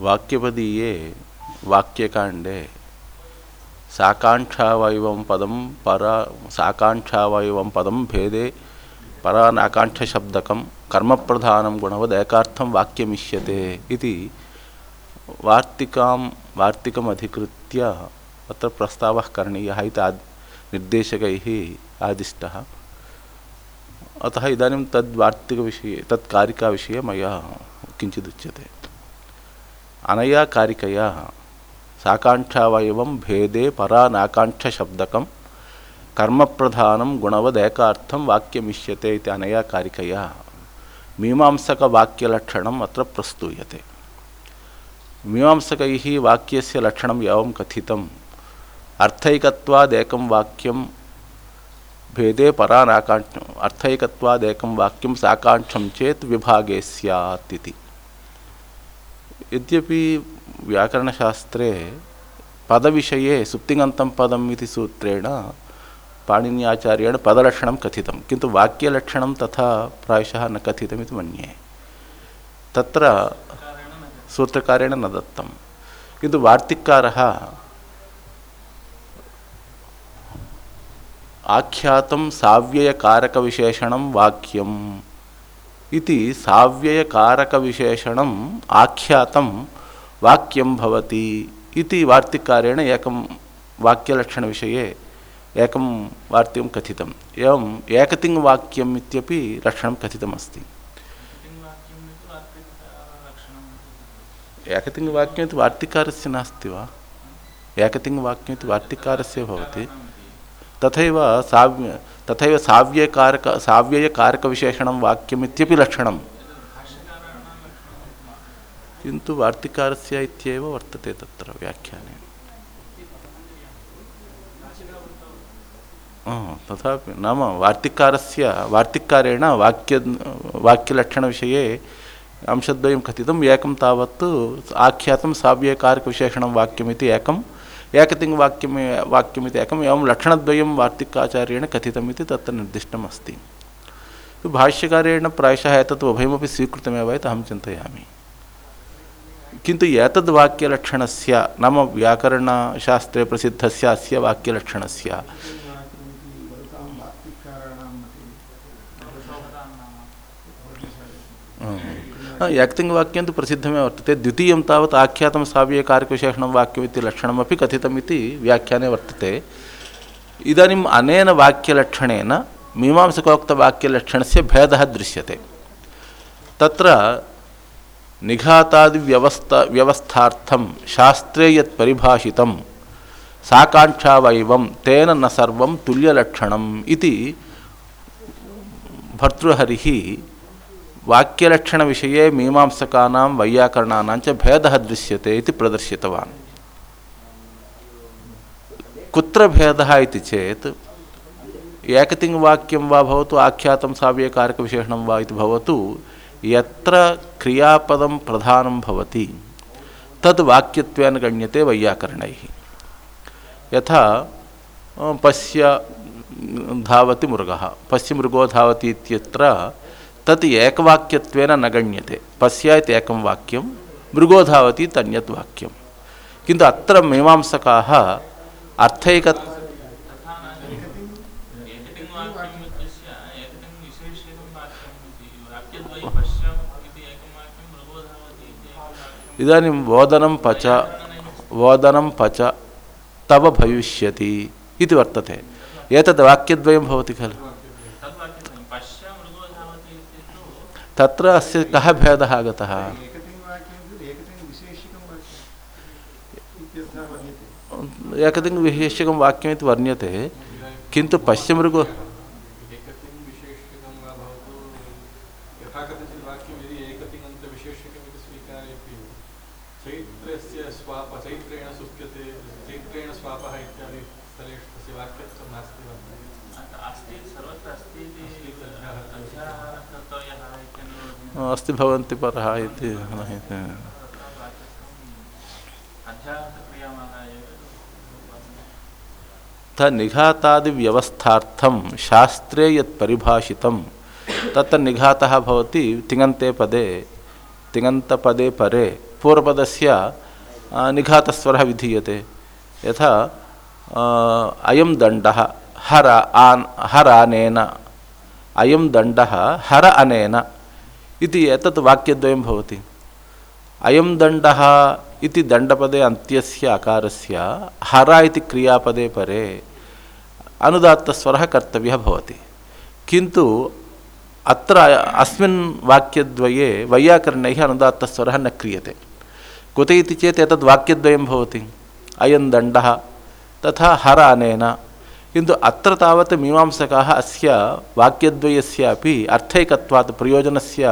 वाक्यपदीये, वाक्यकाण्डे। साकाङ्क्षावयवं पदं परा, साकाङ्क्षावयवं पदं भेदे, परानाकाङ्क्षशब्दकं कर्मप्रधानं गुणवदेकार्थं वाक्यमिष्यते इति वार्तिकां वार्तिकम् अधिकृत्य अत्र प्रस्तावः करणीयः इति आद्, निर्देशकैः आदिष्टः। अतः इदानीं तद् वार्तिकविषये, तत् कारिकाविषये मया किञ्चिदुच्यते। अनया कारिकया साकाङ्क्षावयवं भेदे परानाकाङ्क्षशब्दकं, कर्मप्रधानं गुणवदेकार्थं वाक्यमिष्यते इति अनया कारिकया मीमांसकवाक्यलक्षणम् अत्र प्रस्तूयते। मीमांसकैः वाक्यस्य लक्षणम् एवं कथितम्। अर्थैकत्वादेकं वाक्यं भेदे परानाकाङ्क्ष, अर्थैकत्वादेकं वाक्यं साकाङ्क्षं चेत् विभागे स्यात् यद्यपि व्याकरणशास्त्रे पदविषये सुप्तिङन्तं पदम् इति सूत्रेण पाणिन्याचार्येण पदलक्षणं कथितं, किन्तु वाक्यलक्षणं तथा प्रायशः न कथितमिति मन्ये। तत्र सूत्रकारेण न दत्तं। किन्तु वार्तिककारः आख्यातं साव्ययकारकविशेषणं वाक्यम् इति साव्ययकारकविशेषणम् आख्यातं वाक्यं भवति वार्तिकारेण एकं वाक्यलक्षणविषये एकं वार्तिकं कथितम्। एवम् एकतिङ्वाक्यम् इत्यपि लक्षणं कथितमस्ति। एकतिङ्वाक्यम् इति वार्तिकारस्य नास्ति वा? एकतिङ्वाक्यम् इति वार्तिकारस्य भवति। तथैव साव्य तथैव साव्यकारक, साव्ययकारकविशेषणं वाक्यम् इत्यपि लक्षणं किन्तु वार्तिकारस्य इत्येव वर्तते तत्र व्याख्याने। तथापि नाम वार्तिकारस्य, वार्तिकारेण वाक्य, वाक्यलक्षणविषये अंशद्वयं कथितम्, एकं तावत् आख्यातं साव्यकारकविशेषणं वाक्यमिति एकम् एकतिङ्वाक्यं वाक्यमिति एकम् एवं लक्षणद्वयं वार्तिकाचार्येण कथितमिति तत्र निर्दिष्टम् अस्ति भाष्यकारेण प्रायशः एतत् उभयमपि स्वीकृतमेव इति अहं चिन्तयामि किन्तु एतद् वाक्यलक्षणस्य नाम व्याकरणशास्त्रे प्रसिद्धस्य अस्य वाक्यलक्षणस्य एकतिङ्वाक्यं तु प्रसिद्धमेव वर्तते द्वितीयं तावत् आख्यातं साव्यकारकविशेषणं वाक्यमिति लक्षणमपि कथितमिति व्याख्याने वर्तते इदानीम् अनेन वाक्यलक्षणेन मीमांसकोक्तवाक्यलक्षणस्य भेदः दृश्यते तत्र निघातादिव्यवस्था व्यवस्थार्थं शास्त्रे यत् परिभाषितं साकाङ्क्षावैवं तेन न सर्वं तुल्यलक्षणम् इति भर्तृहरिः वाक्यलक्षणविषये मीमांसकानां, वैयाकरणानां च भेदः दृश्यते इति प्रदर्शितवान्। कुत्र भेदः इति चेत् एकतिङ्वाक्यं वा भवतु, आख्यातं साव्यकारकविशेषणं गण्यते यथा पश्य धावति मृगः। पश्य मृगो धावति तत् एकवाक्यत्वेन न गण्यते। पश्य इति एकं वाक्यं मृगो धावति तन्यत् वाक्यं किन्तु अत्र मीमांसकाः अर्थैक इदानीं वोदनं पच वोदनं पच, तव भविष्यति इति वर्तते। एतद् वाक्यद्वयं भवति खलु। तत्र अस्य कः भेदः आगतः? एकतिङ्विशेषकं वाक्यमिति वर्ण्यते किन्तु पश्यमृगो अस्ति भवन्ति परः इति शास्त्रे यत् परिभाषितं तत्र निघातः भवति तिङन्ते पदे, तिङन्तपदे परे। पूर्वपदस्य निघातस्वरः विधीयते। यथा अयं दण्डः, हर आन्, हर अनेन। अयं दण्डः, हर अनेन। इति एतत् वाक्यद्वयं भवति। अयं दण्डः इति दण्डपदे अन्त्यस्य अकारस्य हर इति क्रियापदे परे अनुदात्तस्वरः कर्तव्यः भवति। किन्तु अत्र अस्मिन् वाक्यद्वये वैयाकरणैः अनुदात्तस्वरः न क्रियते। कुत इति चेत् एतद् वाक्यद्वयं भवति। अयं दण्डः तथा हर अनेन किन्तु अत्र तावत् मीमांसकाः अस्य वाक्यद्वयस्यापि अर्थैकत्वात्, प्रयोजनस्य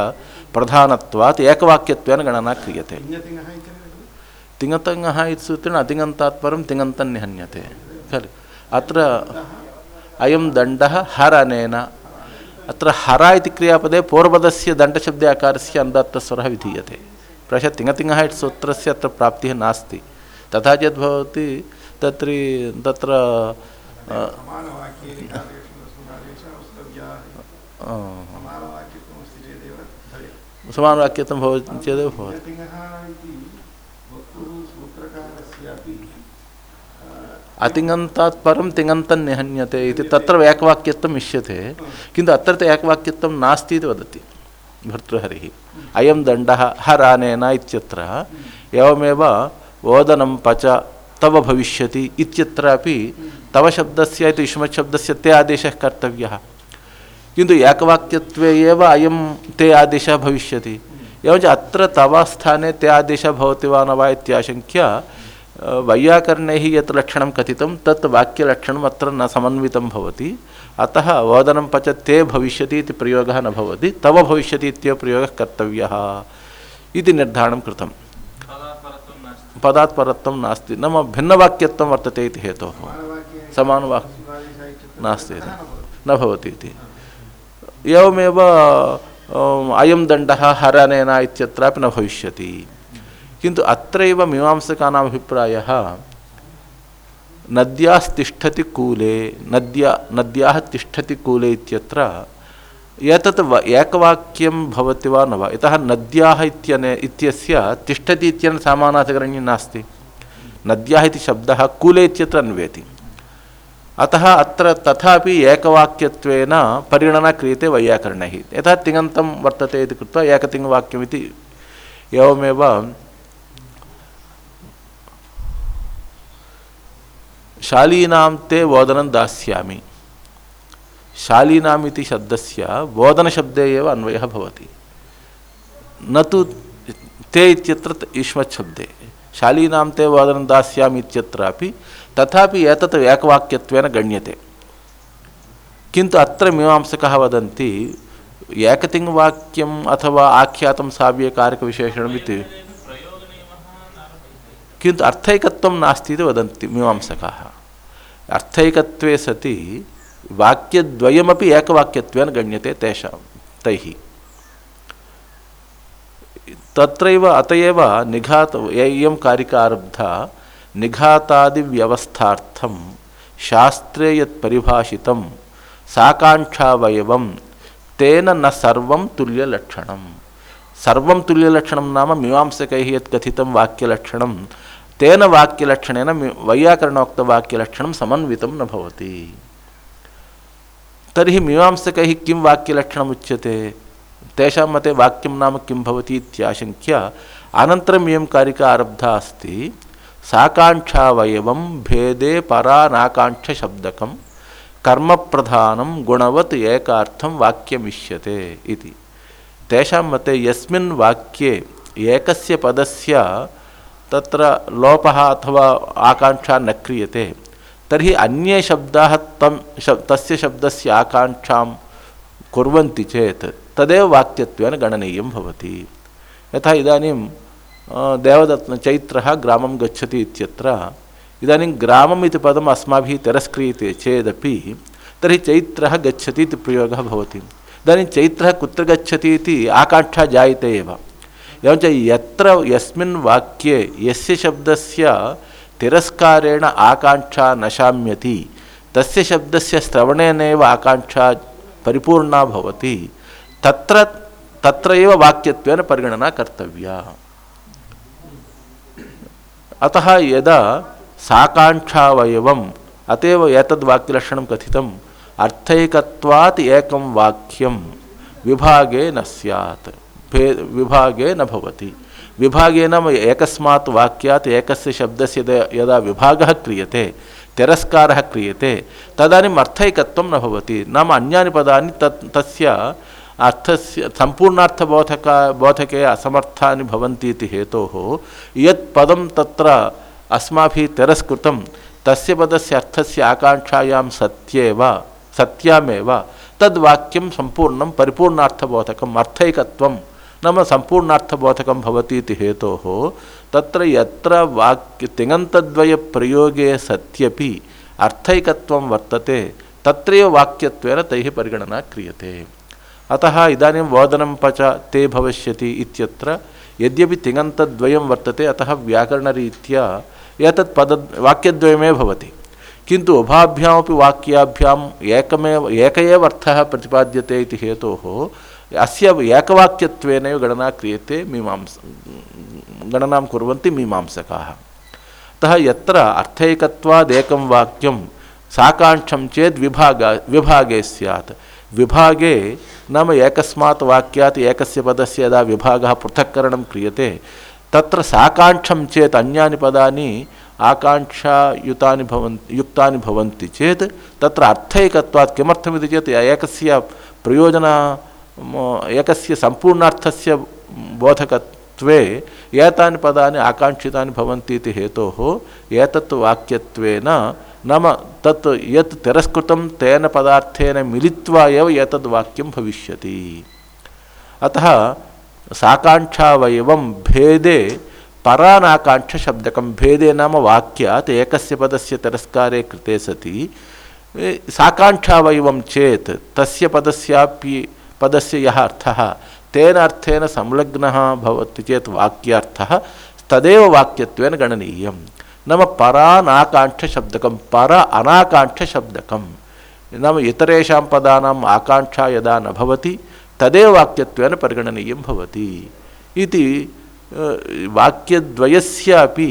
प्रधानत्वात् एकवाक्यत्वेन गणना क्रियते। तिङतङ्गः इति सूत्रेण अतिङन्तात् परं तिङन्तं निहन्यते खलु। अत्र अयं दण्डः हर अनेन अत्र हर इति क्रियापदे पूर्वपदस्य दण्डशब्दे आकारस्य अन्दात्तस्वरः विधीयते। प्रायशः तिङतिङः इति सूत्रस्य अत्र प्राप्तिः नास्ति। तथा चेत् भवति तत्र तत्र समानवाक्यत्वं भवति चेदेव भवति अतिङन्तात् परं तिङन्तं निहन्यते इति तत्र एकवाक्यत्वम् इष्यते किन्तु अत्र तु एकवाक्यत्वं नास्ति इति वदति भर्तृहरिः अयं दण्डः हरानेन इत्यत्र एवमेव ओदनं पच तव भविष्यति इत्यत्रापि तव शब्दस्य इति युष्मत् शब्दस्य ते आदेशः कर्तव्यः। किन्तु एकवाक्यत्वे एव अयं ते आदेशः भविष्यति। एवञ्च अत्र तव स्थाने ते आदेशः भवति वा न वा इत्याशङ्क्य वैयाकरणैः यत् लक्षणं कथितं तत् वाक्यलक्षणम् अत्र न समन्वितं भवति। अतः वदनं पच ते भविष्यति इति प्रयोगः न भवति। तव भविष्यति इत्येव प्रयोगः कर्तव्यः इति निर्धारणं कृतम् पदात् परत्वं नास्ति। नाम भिन्नवाक्यत्वं वर्तते इति हेतोः। समानवाक् नास्ति इति। न भवति इति। एवमेव अयं दण्डः हरनेन इत्यत्रापि न भविष्यति। किन्तु अत्रैव मीमांसकानाम् अभिप्रायः नद्यास्तिष्ठति कूले, नद्या, नद्याः तिष्ठति कूले इत्यत्र एतत् एकवाक्यं भवति वा न वा? यतः नद्याः इत्यने, इत्यस्य तिष्ठति इत्यनेन सामानाधिकरण्यं नास्ति। नद्याः इति शब्दः कूले इत्यत्र अन्वेति। अतः अत्र तथापि एकवाक्यत्वेन परिगणना क्रियते वैयाकरणैः। यतः तिङन्तं वर्तते इति कृत्वा एकतिङ्वाक्यमिति एवमेव शालीनां ते वोदनं दास्यामि। शालीनाम् इति शब्दस्य बोधनशब्दे एव अन्वयः भवति। न तु ते इत्यत्र ईश्वत् शब्दे शालीनां ते बोधनं दास्यामि इत्यत्रापि तथापि एतत् एकवाक्यत्वेन गण्यते। किन्तु अत्र मीमांसकः वदन्ति, एकतिङ्वाक्यम् अथवा आख्यातं साव्यकारकविशेषणमिति किन्तु अर्थैकत्वं नास्ति इति वदन्ति मीमांसकाः। अर्थैकत्वे सति वाक्यद्वयमपि एकवाक्यत्वेन गण्यते तेषां, तैः। तत्रैव अत एव निघात इयं कारिका आरब्धा निघातादिव्यवस्थार्थं शास्त्रे यत् परिभाषितं साकाङ्क्षावयवं तेन न सर्वं तुल्यलक्षणं। सर्वं तुल्यलक्षणं नाम मीमांसकैः यत् कथितं वाक्यलक्षणं, तेन वाक्यलक्षणेन वैयाकरणोक्तवाक्यलक्षणं समन्वितं न भवति। तरी मीमांसक किं वाक्यलक्षणम् उच्यते तेषां मते वाक्यं नाम किं भवति इत्याशङ्क्य, अनन्तरम् इयं कारिका आरब्धा अस्ति। साकाङ्क्षावयवं भेदे परानाकाङ्क्षशब्दकं, कर्मप्रधानं गुणवत् एकार्थं वाक्यमिष्यते इति। तेषां मते यस्मिन् वाक्ये एकस्य पदस्य तत्र लोपः अथवा आकाङ्क्षा न क्रियते। तर्हि अन्ये शब्दाः तं शब् तस्य शब्दस्य आकाङ्क्षां कुर्वन्ति चेत् तदेव वाक्यत्वेन गणनीयं भवति। यथा इदानीं देवदत्त चैत्रः ग्रामं गच्छति इत्यत्र, इदानीं ग्रामम् इति पदम् अस्माभिः तिरस्क्रियते चेदपि, तर्हि चैत्रः गच्छति इति प्रयोगः भवति। इदानीं चैत्रः कुत्र गच्छति इति आकाङ्क्षा जायते एव। एवञ्च यत्र, यस्मिन् वाक्ये यस्य शब्दस्य तिरस्कारेण आकाङ्क्षा न शाम्यति, तस्य शब्दस्य श्रवणेनैव आकाङ्क्षा परिपूर्णा भवति। तत्र तत्र एव वाक्यत्वेन परिगणना कर्तव्या। अतः यदा साकाङ्क्षावयवम्, अतएव एतद्वाक्यलक्षणं कथितम्, अर्थैकत्वात् एकं वाक्यं विभागे न स्यात् विभागे न भवति। विभागे नाम एकस्मात् वाक्यात् एकस्य शब्दस्य यदा विभागः क्रियते, तिरस्कारः क्रियते, तदानीम् अर्थैकत्वं न भवति। नाम अन्यानि पदानि तत्, तस्य अर्थस्य सम्पूर्णार्थबोधक बोधके असमर्थानि भवन्ति इति हेतोः, यत् पदं तत्र अस्माभिः तिरस्कृतं, तस्य पदस्य अर्थस्य आकाङ्क्षायां सत्येव, सत्यामेव, तद्वाक्यं सम्पूर्णं परिपूर्णार्थबोधकम्, अर्थैकत्वं, नाम सम्पूर्णार्थबोधकं भवति इति हेतोः, तत्र यत्र वाक्य, तिङन्तद्वयप्रयोगे सत्यपि अर्थैकत्वं वर्तते, तत्रैव वाक्यत्वेन तैः परिगणना क्रियते। अतः इदानीं वोदनं पच ते भविष्यति इत्यत्र, यद्यपि तिङन्तद्वयं वर्तते, अतः व्याकरणरीत्या एतत् पद वाक्यद्वयमेव भवति। किन्तु उभाभ्यामपि वाक्याभ्याम् एकमेव एक एव अर्थः प्रतिपाद्यते इति हेतोः, अस्य एकवाक्यत्वेनैव गणना क्रियते मीमांस, गणनां कुर्वन्ति मीमांसकाः। अतः यत्र अर्थैकत्वादेकं वाक्यं साकाङ्क्षं चेत् विभाग, विभागे स्यात् विभागे नाम एकस्मात् वाक्यात् एकस्य पदस्य यदा विभागः पृथक्करणं क्रियते, तत्र साकाङ्क्षं चेत् अन्यानि पदानि आकाङ्क्षायुतानि भवन् युक्तानि भवन्ति चेत्, तत्र अर्थैकत्वात् किमर्थमिति चेत् एकस्य प्रयोजन एकस्य सम्पूर्णार्थस्य बोधकत्वे एतानि पदानि आकाङ्क्षितानि भवन्ति इति हेतोः एतत् वाक्यत्वेन नाम तत् यत् तिरस्कृतं तेन पदार्थेन मिलित्वा एव एतद् वाक्यं भविष्यति। अतः साकाङ्क्षावयवं भेदे, परानाकाङ्क्षशब्दकं भेदे नाम वाक्यात् एकस्य पदस्य तिरस्कारे कृते सति। साकाङ्क्षावयवं चेत् तस्य पदस्यापि, पदस्य यः अर्थः तेन अर्थेन संलग्नः भवति चेत् वाक्यार्थः तदेव वाक्यत्वेन गणनीयम्। नाम परानाकाङ्क्षशब्दकं पर अनाकाङ्क्षशब्दकं नाम इतरेषां पदानाम् आकाङ्क्षा यदा न भवति तदेव वाक्यत्वेन परिगणनीयं भवति। इति वाक्यद्वयस्यापि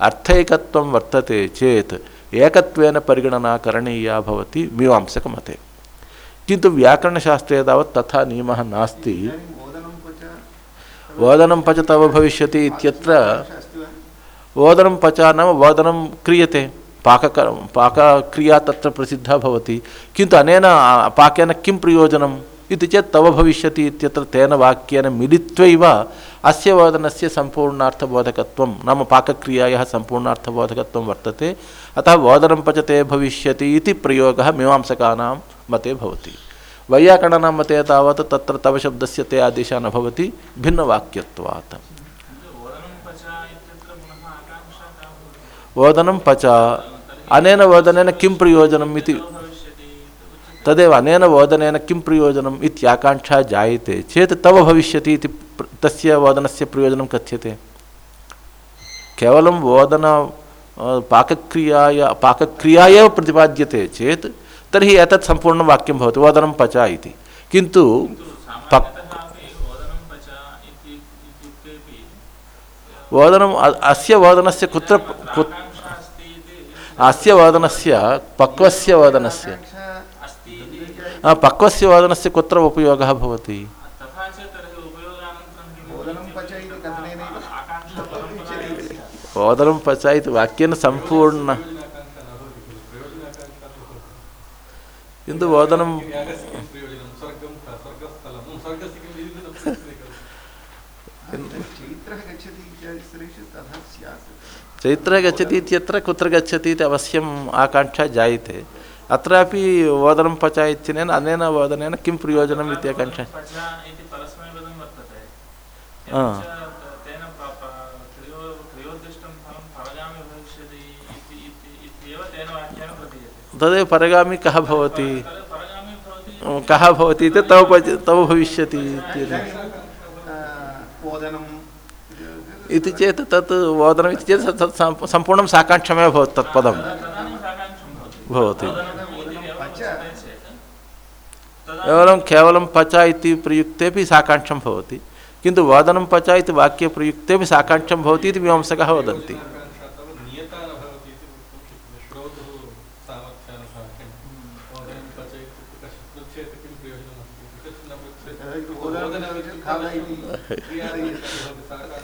अर्थैकत्वं वर्तते चेत् एकत्वेन परिगणना करणीया भवति मीमांसकमते। किन्तु व्याकरणशास्त्रे तावत् तथा नियमः नास्ति। वदनं पच तव भविष्यति इत्यत्र ओदनं पचा नाम वदनं क्रियते। पाकक पाकक्रिया तत्र प्रसिद्धा भवति। किन्तु अनेन पाकेन किं प्रयोजनम्? इति चेत् तव इत्यत्र तेन वाक्येन मिलित्वैव अस्य वदनस्य सम्पूर्णार्थबोधकत्वं, नाम पाकक्रियायाः सम्पूर्णार्थबोधकत्वं वर्तते। अतः वोदनं पचते भविष्यति इति प्रयोगः मीमांसकानां मते भवति। वैयाकरणानां मते तावत् तत्र तव शब्दस्य ते आदेशः न भवति वदनं पच, अनेन वदनेन किं प्रयोजनम् इति। तदेव अनेन वदनेन किं प्रयोजनम् इत्याकाङ्क्षा जायते। चेत् तव भविष्यति इति तस्य वदनस्य प्रयोजनं कथ्यते। केवलं वदन पाकक्रियाया पाकक्रिया एव प्रतिपाद्यते चेत् तर्हि एतत् सम्पूर्णं वाक्यं भवति, वदनं पच इति। किन्तु अस्य वदनस्य कुत्र कुत्र अस्य वादनस्य पक्वस्य वादनस्य पक्वस्य वादनस्य कुत्र उपयोगः भवति ओदनं पच इति वाक्येन सम्पूर्ण किन्तु ओदनं चैत्र गच्छति इत्यत्र कुत्र गच्छति इति अवश्यम् आकाङ्क्षा जायते। अत्रापि वदनं पच इत्यनेन अनेन वदनेन किं प्रयोजनम् इति आकाङ्क्षा। तदेव परगामी कः भवति? कः भवति इति तव तव भविष्यति इति चेत् तत् वदनमिति चेत् तत् सम्पूर्णं साकाङ्क्षमेव भवति तत्पदं भवति। केवलं केवलं पच इति प्रयुक्तेपि साकाङ्क्षं भवति। किन्तु वदनं पच इति वाक्ये साकाङ्क्षं भवति इति मीमांसकाः वदन्ति।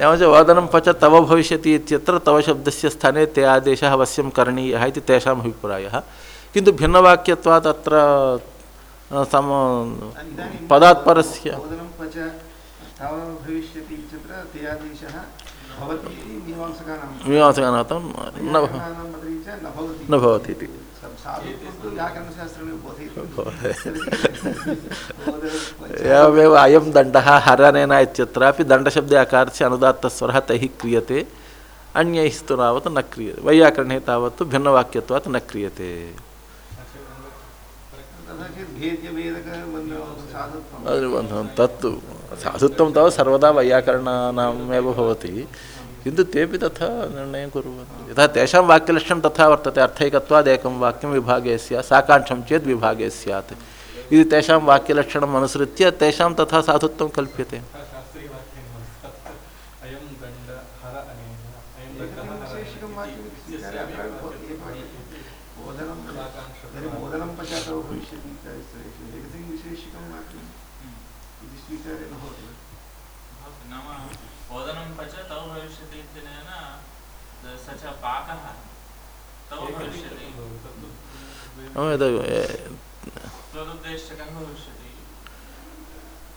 एवञ्च वदनं पच तव भविष्यति इत्यत्र तव शब्दस्य स्थाने ते आदेशः अवश्यं करणीयः इति तेषाम् अभिप्रायः। किन्तु भिन्नवाक्यत्वात् अत्र सम पदात् परस्य मीमांसकानां न भवति इति। एवमेव अयं दण्डः हरनेन इत्यत्रापि दण्डशब्दे अकारस्य अनुदात्तस्वरः तैः क्रियते। अन्यैः तु तावत् न क्रियते। वैयाकरणे तावत् भिन्नवाक्यत्वात् न क्रियते। तत्तु। साधुत्वं तावत् सर्वदा वैयाकरणानामेव भवति। किन्तु तेपि तथा निर्णयं कुर्वन्ति यथा तेषां वाक्यलक्षणं तथा वर्तते अर्थैकत्वात् एकं वाक्यं विभागे स्यात् साकाङ्क्षं चेत् विभागे स्यात् इति तेषां वाक्यलक्षणम् अनुसृत्य तेषां तथा साधुत्वं कल्प्यते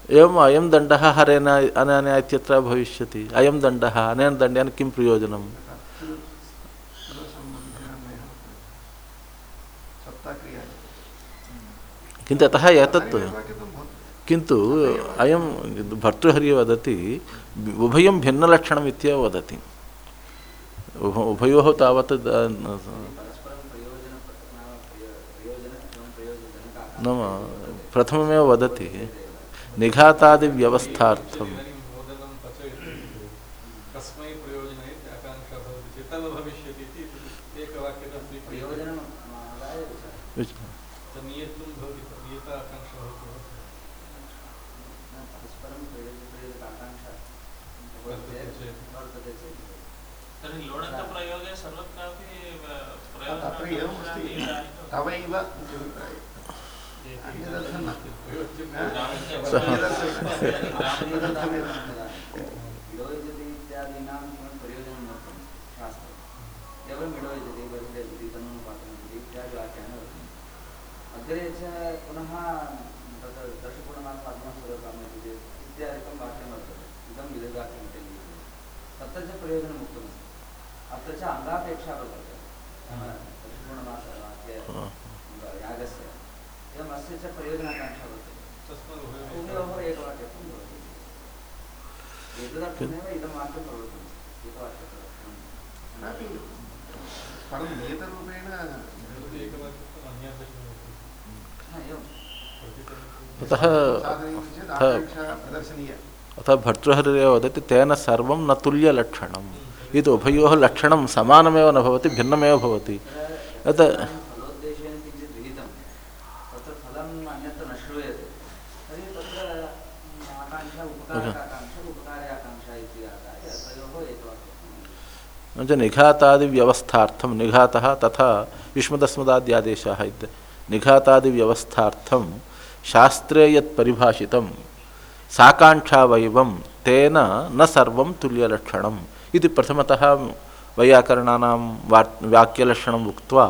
एवम् अयं दण्डः हरेण अनेन इत्यत्र भविष्यति। अयं दण्डः अनेन दण्डेन किं प्रयोजनम् किन्तु अतः एतत् किन्तु अयं भर्तृहरिः वदति उभयं भिन्नलक्षणम् इत्येव वदति। उभयोः तावत् नाम प्रथममेव वदति निघातादिव्यवस्थार्थं अग्रेच्या पुनः तत् दर्शपूर्णमात्मात्मं स्वरूपामि इत्यादिकं वाक्यं वर्तते इदं विदुर्वाक्यं तत्र च प्रयोजनमुक्तमस्ति अत्र च अङ्गापेक्षा वर्तते दर्शपूर्णमास अतः अतः भर्तृहरिरेव वदति तेन सर्वं न तुल्यलक्षणम्। इति उभयोः लक्षणं न भवति, भिन्नमेव भवति। यत् निघातादिव्यवस्थार्थं निघातः तथा युष्मदस्मदाद्यादेशाः निघातादिव्यवस्थार्थं शास्त्रे यत् परिभाषितं साकाङ्क्षावयवं तेन न सर्वं तुल्यलक्षणम् इति प्रथमतः वैयाकरणानां वा वाक्यलक्षणम् उक्त्वा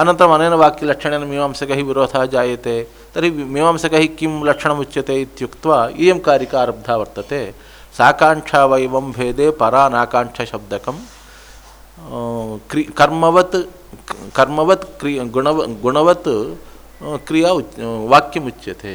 अनन्तरम् अनेन वाक्यलक्षणेन मीमांसकैः विरोधः जायते, तर्हि मीमांसकैः किं लक्षणमुच्यते इत्युक्त्वा, इयं कारिका आरब्धा वर्तते साकाङ्क्षावयवं भेदे परानाकाङ्क्षशब्दकं कर्मवत् कर्मवत् क्रि गुणव गुणवत् क्रिया वाक्यमुच्यते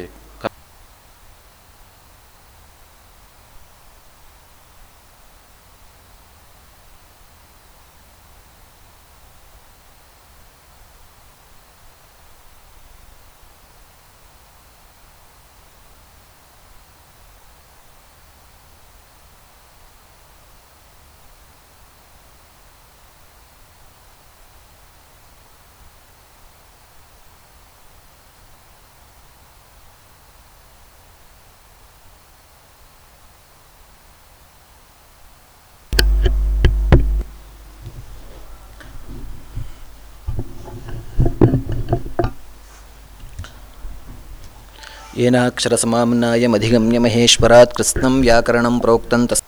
येनाक्षरसमाम्नायमधिगम्य महेश्वरात् कृत्स्नं व्याकरणं प्रोक्तं तस्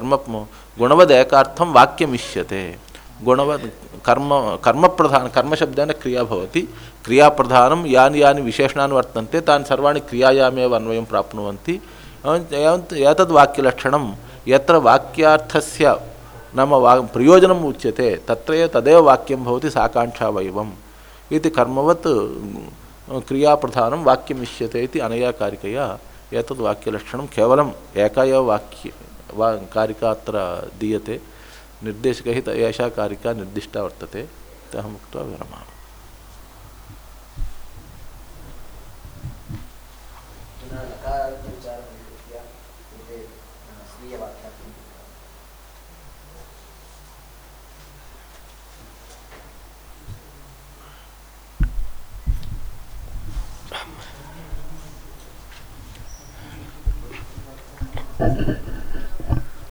कर्म गुणवद वाक्यमिष्यते. गुणवद कर्म कर्म प्रधान कर्म शब्देन क्रिया भवति. क्रिया प्रधानं यानि यानि विशेषणानि वर्तन्ते, तानि सर्वाणि क्रियायामेव अन्वयं प्राप्नुवन्ति. एतद् वाक्यलक्षणं यत्र वाक्यार्थस्य नाम वा, प्रयोजनम् उच्यते, तत्रैव तदेव वाक्यं भवति साकाङ्क्षावयवम् इति कर्मवत् क्रियाप्रधानं वाक्यमिष्यते इति अनया कारिकया एतद् वाक्यलक्षणं केवलम् एका एव वाक्य वा कारिका अत्र दीयते। निर्देशकहित एषा कारिका निर्दिष्टा वर्तते। अहम् उक्त्वा विरमामि।